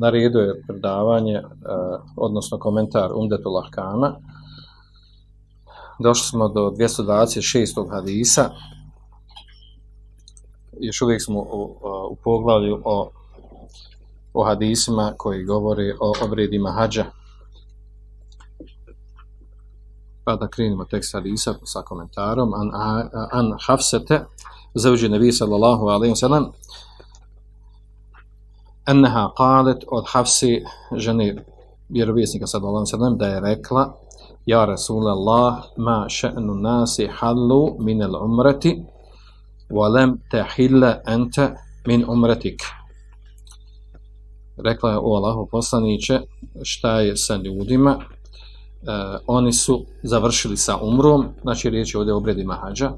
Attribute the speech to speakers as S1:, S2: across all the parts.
S1: Na redu je predavanje, e, odnosno komentar Umdetul Ahkama. Došli smo do 226. hadisa. Još uvijek smo u, u poglavlju o, o hadisima koji govori o obredima hađa. Pa da krenimo tekst hadisa sa komentarom. An, an Hafsete, zauđi nebi sallallahu alaihi sallam, enneha qalet od Hafsi žene vjerovjesnika sallallahu sallam da je rekla Ja Rasulallah ma še'nu nasi hallu min al umrati wa lam tahilla anta min umratik. Rekla je o Allahu poslaniće šta je sa ljudima e, oni su završili sa umrom, znači riječ je ovdje o obredima hađa,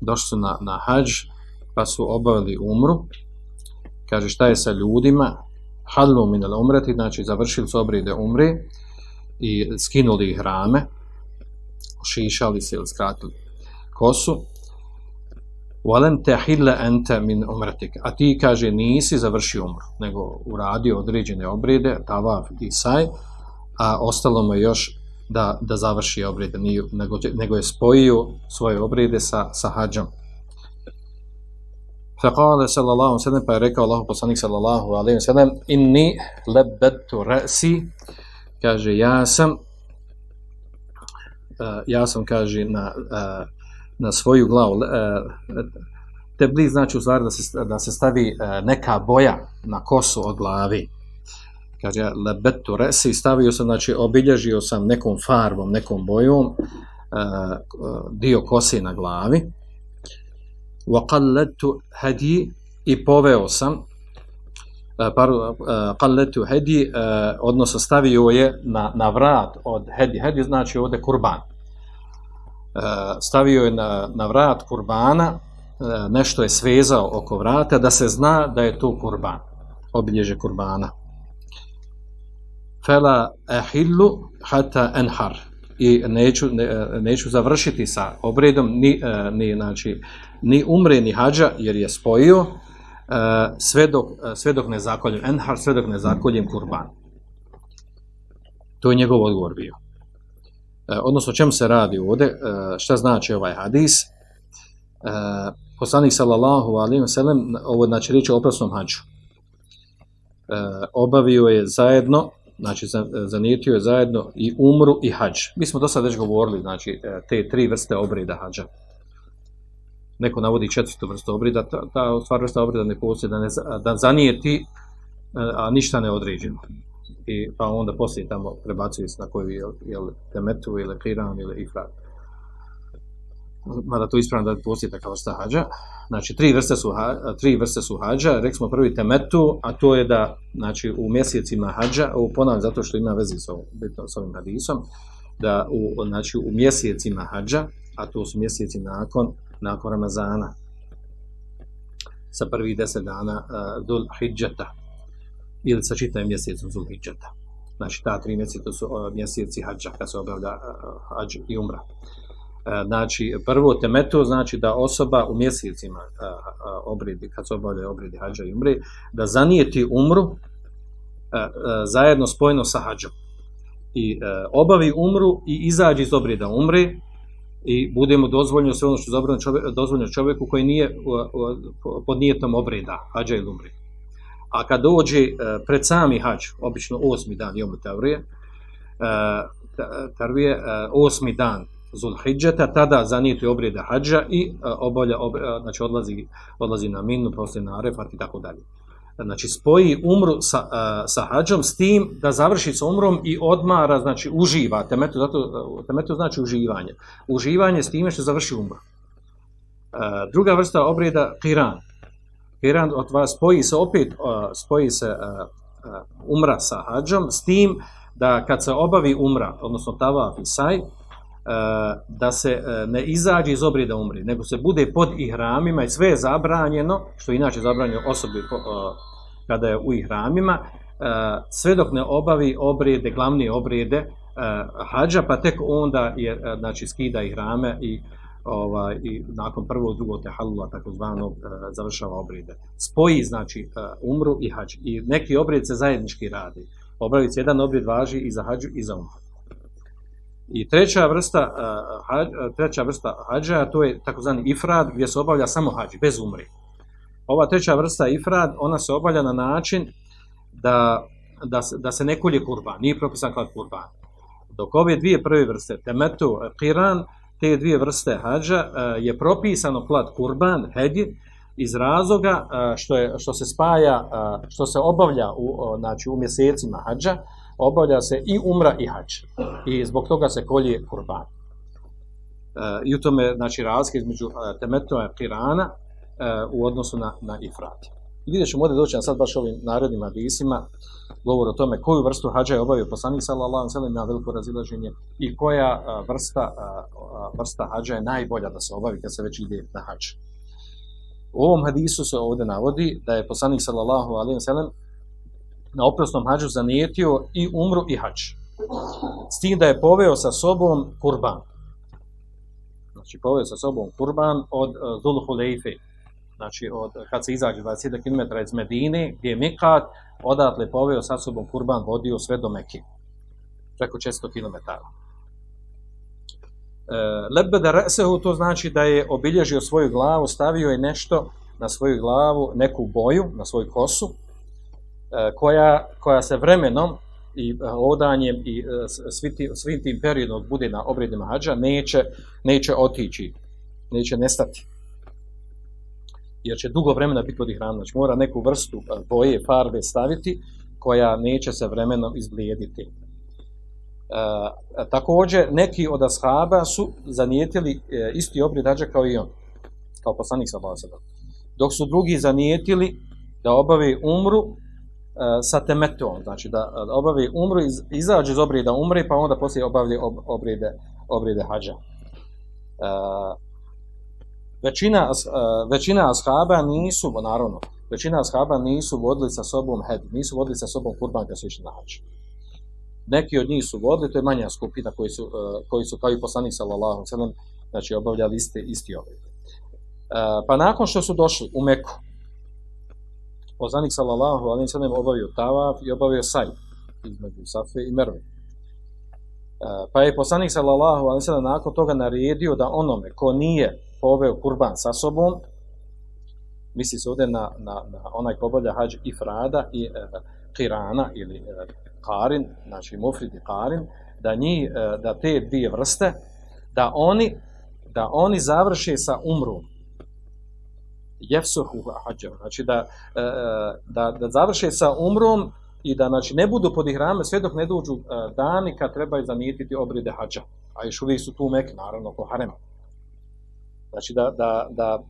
S1: došli su na, na hađ, pa su obavili umru, kaže šta je sa ljudima, hadlu min umreti, znači završili su obrede umre i skinuli ih rame, šišali se ili skratili kosu, Walem tehilla ente min umretik. A ti, kaže, nisi završio umru, nego uradio određene obrede, tavaf i saj, a ostalo mu još da, da završi obrede, nego, nego je spojio svoje obrede sa, sa hađom. Faqala sallallahu sellem pa je rekao Allahu poslanik sallallahu alejhi ve sellem inni labbattu ra'si kaže ja sam uh, ja sam kaže na uh, na svoju glavu uh, te bliz znači u stvari da se, da se stavi neka boja na kosu od glavi. Kaže labbattu ra'si stavio sam znači obilježio sam nekom farbom nekom bojom dio kose na glavi وقلدت هدي i poveo sam paru qalletu hedi odnosno stavio je na, na vrat od hedi hedi znači ovdje kurban stavio je na, na vrat kurbana nešto je svezao oko vrata da se zna da je to kurban obilježe kurbana fela ahillu hata enhar i neću, ne, neću završiti sa obredom ni, ni, znači, ni umre ni hađa jer je spojio sve dok, sve dok ne zakoljem enhar, sve dok ne zakoljem kurban. To je njegov odgovor bio. Odnosno, čemu se radi ovdje, šta znači ovaj hadis? Poslanik sallallahu alaihi wa ovo znači riječ o oprosnom hađu. Obavio je zajedno znači zanijetio je zajedno i umru i hađ. Mi smo do sada već govorili, znači, te tri vrste obreda hađa. Neko navodi četvrtu vrstu obreda, ta, ta stvar vrsta obreda ne postoji da, ne, da zanijeti, a ništa ne određeno. I pa onda poslije tamo prebacuje se na koju je, je temetu ili kiram ili ifrat. Mada to ispravno da postoji takav vrsta hađa. Znači, tri vrste su, tri vrste su hađa. Rekli smo prvi temetu, a to je da znači, u mjesecima hađa, ovo ponavljam zato što ima vezi s ovim, s ovim hadisom, da u, znači, u mjesecima hađa, a to su mjeseci nakon, nakon Ramazana, sa prvih deset dana uh, Dul Hidžeta, ili sa čitavim mjesecom Dul Hidžeta. Znači, ta tri mjeseca to su uh, mjeseci hađa, kad se obavlja uh, hađ i umra. Znači, prvo temetu znači da osoba u mjesecima a, a, obredi, kad se obavljaju obredi hađa i umre, da zanijeti umru zajedno spojeno sa hađom. I obavi umru i izađe iz obreda umre i bude mu dozvoljeno sve ono što je čovjek, dozvoljeno čovjeku koji nije pod nijetom obreda hađa ili umre. A kad dođe pred sami hađ, obično osmi dan jomu tavrije, tarvije, osmi dan Zulhidžeta, tada zanijeti obrede hađa i obavlja, obavlja, znači odlazi, odlazi na minu, poslije na arefat i tako dalje. znači spoji umru sa, uh, sa hađom s tim da završi sa umrom i odmara, znači uživa, temetu, zato, temetu znači uživanje. Uživanje s time što završi umru. Druga vrsta obreda, kiran. Kiran od vas spoji se opet, spoji se umra sa hađom s tim da kad se obavi umra, odnosno tavaf i saj, da se ne izađe iz obreda umri, nego se bude pod ihramima i sve je zabranjeno, što je inače zabranjeno osobi kada je u ihramima, sve dok ne obavi obrede, glavni obrede hađa, pa tek onda je, znači, skida ihrame i ovaj, i nakon prvog, drugog tehallula, takozvanog, završava obrede. Spoji, znači, umru i hađ. I neki obred se zajednički radi. Obravit se jedan obred važi i za hađu i za umru. I treća vrsta, uh, treća vrsta hađa, to je takozvani ifrad, gdje se obavlja samo hađ, bez umri. Ova treća vrsta ifrad, ona se obavlja na način da, da, da se ne kolje kurban, nije propisan klad kurban. Dok ove dvije prve vrste, temetu, kiran, te dvije vrste hađa, je propisano klad kurban, hedje, iz razloga što, je, što se spaja, što se obavlja u, znači, u mjesecima hađa, obavlja se i umra i hač. I zbog toga se kolje kurban. E, I u tome, znači, razlika između e, temetova i kirana e, u odnosu na, na ifrat. I vidjet ćemo ovdje doći na sad baš ovim narodnim adisima, govor o tome koju vrstu hađa je obavio poslanik sallallahu alejhi na veliko razilaženje i koja vrsta vrsta hađa je najbolja da se obavi kad se već ide na hađ. U ovom hadisu se ovdje navodi da je poslanik sallallahu alejhi ve na oprosnom hađu zanijetio i umru i hađ. S tim da je poveo sa sobom kurban. Znači, poveo sa sobom kurban od uh, e, Zulhulejfe. Znači, od, kad se izađe 20 km iz Medine, gdje je Mikat, odatle poveo sa sobom kurban, vodio sve do Mekke. Preko 400 km. E, Lebbe da resehu, to znači da je obilježio svoju glavu, stavio je nešto na svoju glavu, neku boju, na svoju kosu, koja, koja se vremenom i e, odanjem i e, svim tim periodom bude na obredima hađa, neće, neće otići, neće nestati. Jer će dugo vremena biti pod ihranom. Znači mora neku vrstu boje, farbe staviti koja neće se vremenom izblijediti. E, također, neki od ashaba su zanijetili e, isti obred hađa kao i on, kao poslanik sa Dok su drugi zanijetili da obavi umru sa temetom, znači da, da obavi umru, iz, izađe iz obreda umre, pa onda poslije obavlja ob, obrede, obrede hađa. Uh, većina, uh, većina ashaba nisu, naravno, većina ashaba nisu vodili sa sobom hed, nisu vodili sa sobom kurban kad su išli na hađ. Neki od njih su vodili, to je manja skupina koji su, uh, koji su kao i poslanik sallallahu sallam, znači obavljali isti, isti obred. Uh, pa nakon što su došli u Meku, poslanik sallallahu alejhi ve sellem obavio tavaf i obavio saj između Safe i Merve. E, pa je poslanik sallallahu alejhi ve sellem nakon toga naredio da onome ko nije poveo kurban sa sobom misli se ovdje na, na, na onaj ko obavlja hađ ifrada i e, kirana ili e, karin, znači mufrid i karin, da, njih, e, da te dvije vrste, da oni, da oni završe sa umrom, jefsuhu hađa, znači da, e, da, da završe sa umrom i da znači, ne budu pod ihrame sve dok ne dođu e, dani kad trebaju zanijetiti obride hađa. A još uvijek su tu mek, naravno, ko harem. Znači da, da, da,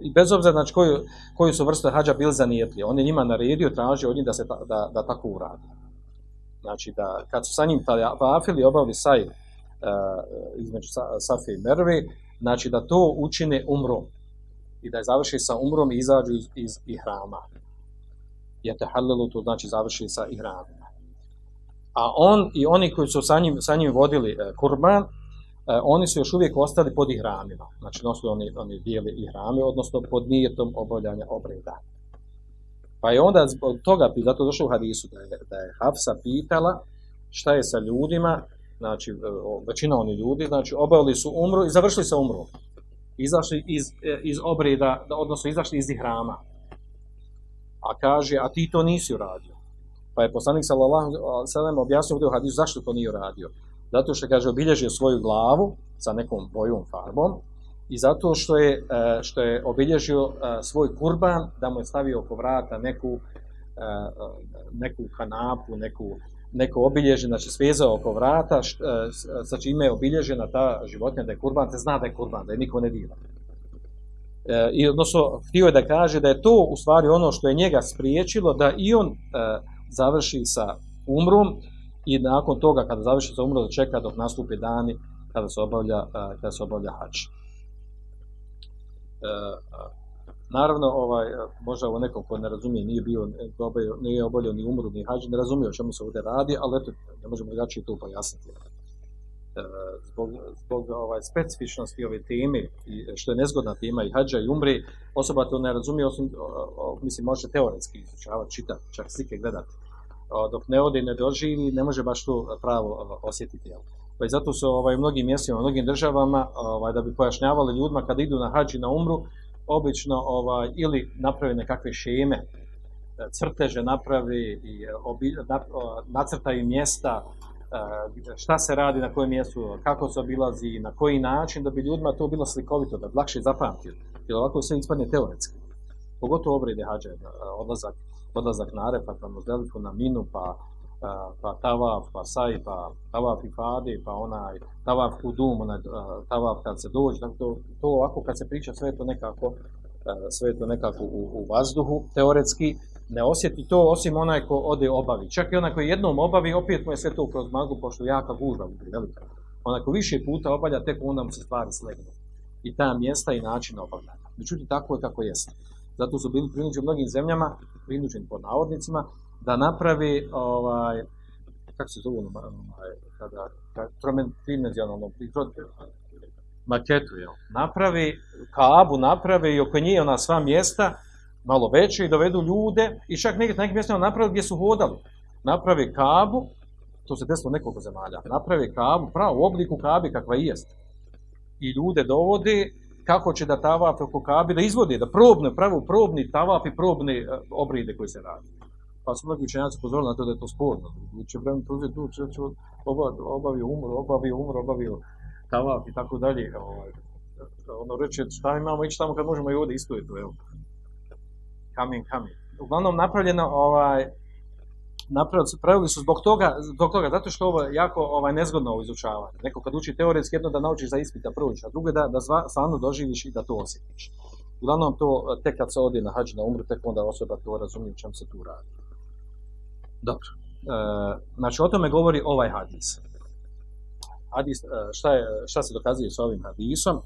S1: i bez obzira znači, koju, koju su vrste hađa bili zanijetili, on je njima naredio, tražio od njih da se ta, da, da tako uradi. Znači da kad su sa njim tavafili, obavili saj uh, između Safe i Merve, znači da to učine umrom i da je završi sa umrom i izađu iz, iz ihrama. Je te to znači završi sa ihramima. A on i oni koji su sa njim, sa njim vodili e, kurban, e, oni su još uvijek ostali pod ihramima. Znači nosili oni, oni bijeli ihrame, odnosno pod nijetom obavljanja obreda. Pa je onda zbog toga, zato došlo u hadisu, da je, da je Hafsa pitala šta je sa ljudima, znači e, većina oni ljudi, znači obavili su umru i završili sa umrom izašli iz, e, iz obreda, odnosno izašli iz hrama. A kaže, a ti to nisi uradio. Pa je poslanik sallallahu sallam objasnio u hadisu zašto to nije uradio. Zato što kaže obilježio svoju glavu sa nekom bojom farbom i zato što je, e, što je obilježio e, svoj kurban da mu je stavio oko vrata neku neku kanapu, neku, neko obilježje, znači svezao oko vrata, sa čime je obilježena ta životinja da je kurban, te zna da je kurban, da je niko ne dira. E, I odnosno, htio je da kaže da je to u stvari ono što je njega spriječilo da i on e, završi sa umrom i nakon toga kada završi sa umrom da čeka dok nastupe dani kada se obavlja, e, kada se obavlja hač. Naravno, ovaj, možda ovo nekom ko ne razumije, nije bio, nije obolio ni umru, ni hađ, ne razumije o čemu se ovdje radi, ali eto, ne možemo drugačije to pojasniti. E, zbog, zbog ovaj, specifičnosti ove teme, i što je nezgodna tema i hađa i umri, osoba to ne razumije, osim, mislim, može teoretski izučavati, čitati, čak slike gledati. Dok ne ode ne doživi, ne može baš to pravo osjetiti. Jel? Pa i zato su ovaj, u mnogim mjestima, u mnogim državama, ovaj, da bi pojašnjavali ljudima kada idu na hađi na umru, obično ovaj, ili naprave nekakve šeme, e, crteže napravi i obi, nacrtaju mjesta, e, šta se radi na kojem mjestu, kako se obilazi, na koji način, da bi ljudima to bilo slikovito, da bi lakše zapamtili. Jer ovako sve ispadne teoretski. Pogotovo obrede hađe, e, odlazak, odlazak na Arefat, pa na Minu, pa pa tavaf, pa saj, pa tavaf i fadi, pa onaj tavaf dum, onaj tavaf kad se dođe, to, to ovako kad se priča sve to nekako, sve to nekako u, u vazduhu, teoretski, ne osjeti to osim onaj ko ode obavi. Čak i onaj koji jednom obavi, opet mu je sve to kroz magu, pošto jaka gužva velika. Onaj ko više puta obavlja, tek onda mu se stvari slegnu. I ta mjesta i način obavljanja. Međutim, tako je kako jeste. Zato su bili prinuđeni mnogim zemljama, prinuđeni po navodnicima, da napravi ovaj, kako se zove ono, ovaj, kada, trimenzionalno maketu, jel? napravi kabu, napravi i oko nje ona sva mjesta malo veće i dovedu ljude i čak negdje na nekim napravi gdje su hodali. Napravi kabu, to se desilo nekoliko zemalja, napravi kabu, pravo u obliku kabi kakva i jest. I ljude dovode kako će da tavaf oko kabi, da izvode, da probne, pravu probni tavaf i probne eh, obride koji se radi. Pa su mnogi učenjaci pozorili na to da je to sporno. Će vremena tu, tu, će obavio umro, obavio umro, obavio tavaf i tako dalje. Ovaj, ono reče, šta imamo ići tamo kad možemo i ovdje isto je to, evo. Kamen, kamen. Uglavnom napravljeno, ovaj, napravili su, pravili su zbog toga, zbog toga, zato što ovo je jako ovaj, nezgodno ovo izučavanje. Neko kad uči teoretski, jedno da naučiš za ispita proći, a drugo je da, da stvarno doživiš i da to osjetiš. Uglavnom to tek kad se odi na hađ na umru, tek onda osoba to razumije čem se tu radi. Dobro. E, znači, o tome govori ovaj hadis. Hadis, e, šta, je, šta se dokazuje s ovim hadisom? E,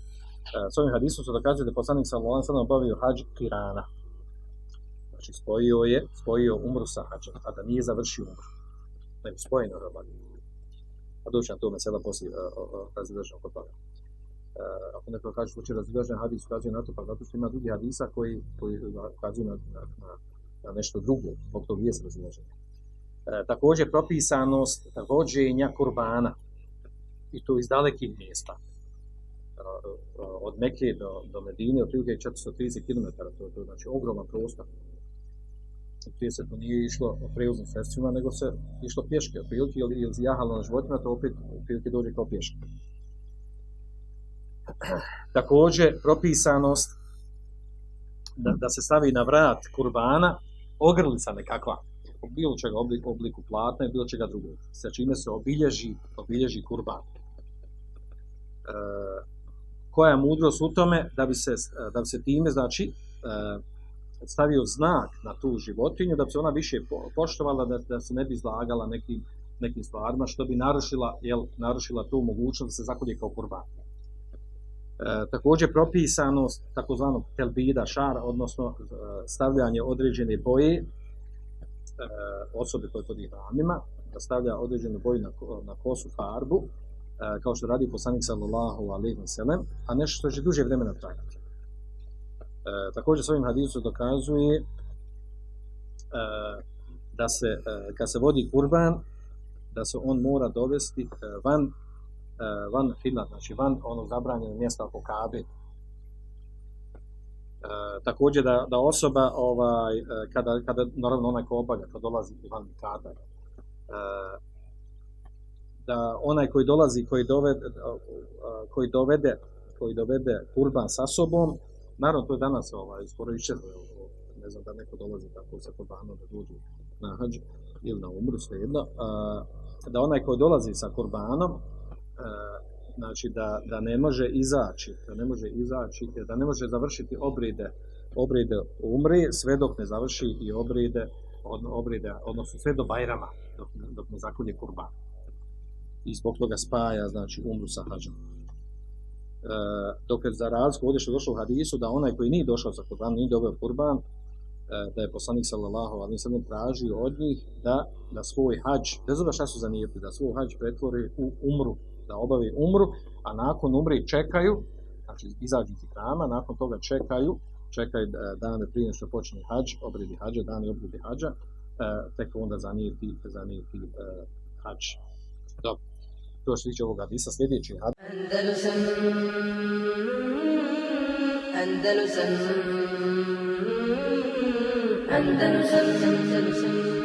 S1: s ovim hadisom se dokazuje da je poslanik sallallahu alejhi obavio hađ kirana. Znači, spojio je, spojio umru sa hađom, a da nije završio umru. Nego spojeno je obavio. A doći na to mesela poslije različnog kod toga. Uh, ako neko kaže slučaj hadis ukazuje na to, pa zato što ima drugi hadisa koji, koji ukazuju na, na, na, nešto drugo, zbog tog je razilaženja. E, također propisanost vođenja kurbana i to iz dalekih mjesta. E, od Meke do, do Medine, otprilike 430 km, to je znači ogroman prostor. Prije se to nije išlo prevoznim sredstvima, nego se išlo pješke, otprilike ili, ili jahalo na životima, to opet otprilike dođe kao pješke. Također, propisanost da, da se stavi na vrat kurbana ogrlica nekakva, bilo čega obliku, obliku platna i bilo čega drugog, sa čime se obilježi, obilježi kurban. E, koja je mudrost u tome da bi se, da bi se time, znači, e, stavio znak na tu životinju, da bi se ona više poštovala, da, da se ne bi izlagala nekim, nekim stvarima, što bi narušila, jel, narušila tu mogućnost da se zakolje kao kurban. E, također propisanost takozvanog telbida šara, odnosno e, stavljanje određene boje osobe koje kod hramima, da stavlja određenu boju na, na kosu farbu, e, kao što radi poslanik sallallahu alaihi wa a nešto što će duže vremena trajati. E, također s ovim hadisom dokazuje da se, kad se vodi kurban, da se on mora dovesti van van hila, znači van onog zabranjenog mjesta oko kabe, također da, da osoba ovaj, e, kada, kada naravno onaj ko obavlja, kad dolazi van e, da onaj koji dolazi, koji dovede, koji dovede, koji dovede kurban sa sobom, naravno to je danas ovaj, skoro išće ne znam da neko dolazi tako sa kurbanom da dođe na hađ ili na umru, svejedno, da onaj koji dolazi sa kurbanom, znači da, da ne može izaći, da ne može izaći, da ne može završiti obride, obride umri sve dok ne završi i obride, od, obride odnosno sve do Bajrama, dok, dok ne zakolje kurban. I zbog toga spaja, znači, umru sa hađom. E, dok je za razliku ovdje što je došlo u hadisu da onaj koji nije došao sa kurban, nije dobio kurban, e, da je poslanik sallallahu alejhi ve sellem tražio od njih da da svoj hadž, bez obzira šta su zanijeti, da svoj hadž pretvori u umru, da obavi umru, a nakon umri čekaju, znači izađu iz hrama, nakon toga čekaju, čekaju e, dane prije što počne hadž, obredi hadža, dani obredi hadža, e, tek onda zanijeti, zanijeti e, hadž. Dobro. To što tiče ovoga hadisa, sljedeći hadis,
S2: Andalusam Andalusam Andalusam Andalusam